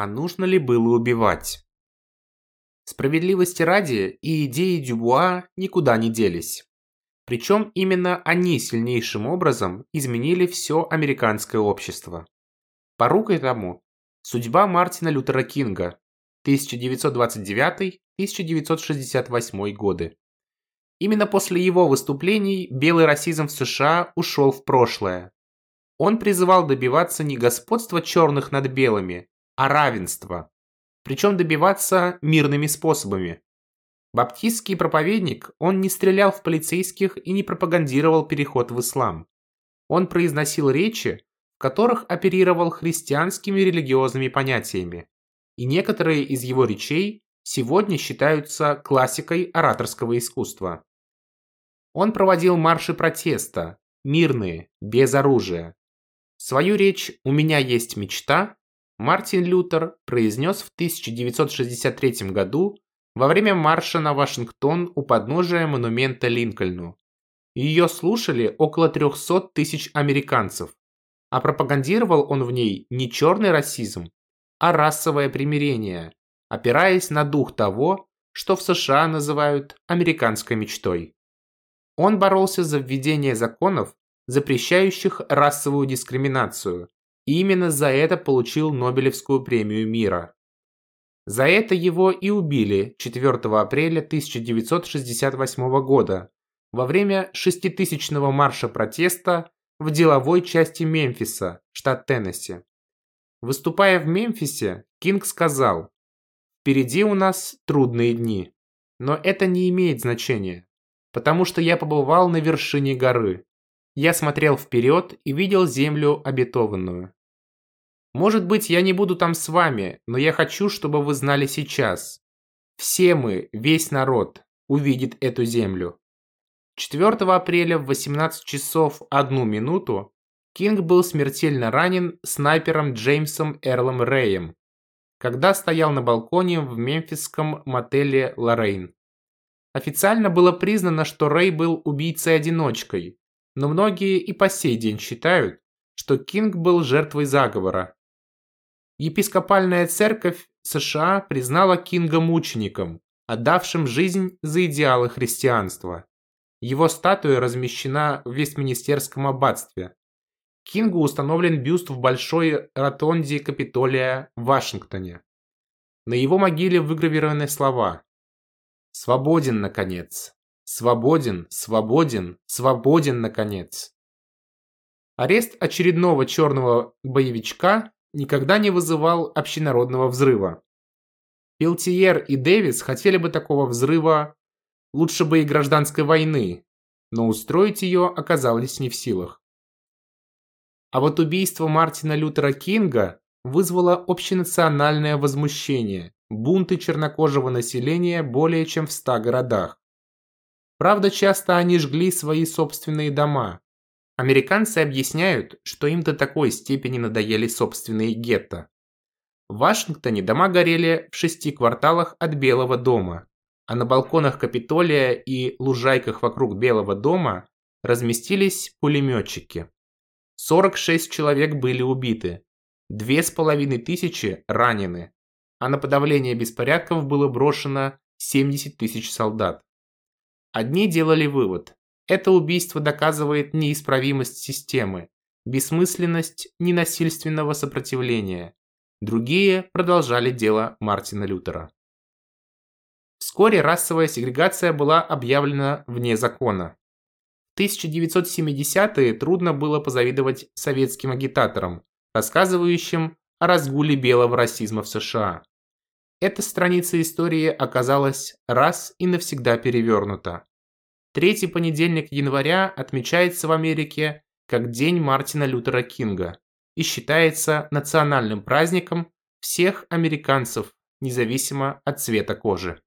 А нужно ли было убивать? Справедливости ради и идеи Дюбуа никуда не делись. Причем именно они сильнейшим образом изменили все американское общество. Порукой тому судьба Мартина Лютера Кинга 1929-1968 годы. Именно после его выступлений белый расизм в США ушел в прошлое. Он призывал добиваться не господства черных над белыми, а равенства. Причем добиваться мирными способами. Баптистский проповедник, он не стрелял в полицейских и не пропагандировал переход в ислам. Он произносил речи, в которых оперировал христианскими религиозными понятиями. И некоторые из его речей сегодня считаются классикой ораторского искусства. Он проводил марши протеста, мирные, без оружия. Свою речь «У меня есть мечта» Мартин Лютер произнес в 1963 году во время марша на Вашингтон у подножия монумента Линкольну. Ее слушали около 300 тысяч американцев, а пропагандировал он в ней не черный расизм, а расовое примирение, опираясь на дух того, что в США называют американской мечтой. Он боролся за введение законов, запрещающих расовую дискриминацию, и именно за это получил Нобелевскую премию мира. За это его и убили 4 апреля 1968 года во время шеститысячного марша протеста в деловой части Мемфиса, штат Теннесси. Выступая в Мемфисе, Кинг сказал, «Впереди у нас трудные дни, но это не имеет значения потому что я побывал на вершине горы. Я смотрел вперед и видел землю обетованную. Может быть, я не буду там с вами, но я хочу, чтобы вы знали сейчас. Все мы, весь народ, увидит эту землю. 4 апреля в 18 часов 1 минуту Кинг был смертельно ранен снайпером Джеймсом Эрлом Рэем, когда стоял на балконе в мемфисском мотеле Лоррейн. Официально было признано, что Рэй был убийцей-одиночкой, но многие и по сей день считают, что Кинг был жертвой заговора. Епископальная церковь США признала Кинга мучеником, отдавшим жизнь за идеалы христианства. Его статуя размещена в Вестминистерском аббатстве. Кингу установлен бюст в большой ротонде Капитолия в Вашингтоне. На его могиле выгравированы слова Свободен, наконец. Свободен, свободен, свободен, наконец. Арест очередного черного боевичка никогда не вызывал общенародного взрыва. Пелтиер и Дэвис хотели бы такого взрыва, лучше бы и гражданской войны, но устроить ее оказались не в силах. А вот убийство Мартина Лютера Кинга вызвало общенациональное возмущение бунты чернокожего населения более чем в ста городах. Правда, часто они жгли свои собственные дома. Американцы объясняют, что им до такой степени надоели собственные гетто. В Вашингтоне дома горели в шести кварталах от Белого дома, а на балконах Капитолия и лужайках вокруг Белого дома разместились пулеметчики. 46 человек были убиты, две с половиной тысячи ранены, а на подавление беспорядков было брошено 70 тысяч солдат. Одни делали вывод. Это убийство доказывает неисправимость системы, бессмысленность ненасильственного сопротивления. Другие продолжали дело Мартина Лютера. Вскоре расовая сегрегация была объявлена вне закона. В 1970-е трудно было позавидовать советским агитаторам, рассказывающим о разгуле белого расизма в США. Эта страница истории оказалась раз и навсегда перевернута. Третий понедельник января отмечается в Америке как День Мартина Лютера Кинга и считается национальным праздником всех американцев, независимо от цвета кожи.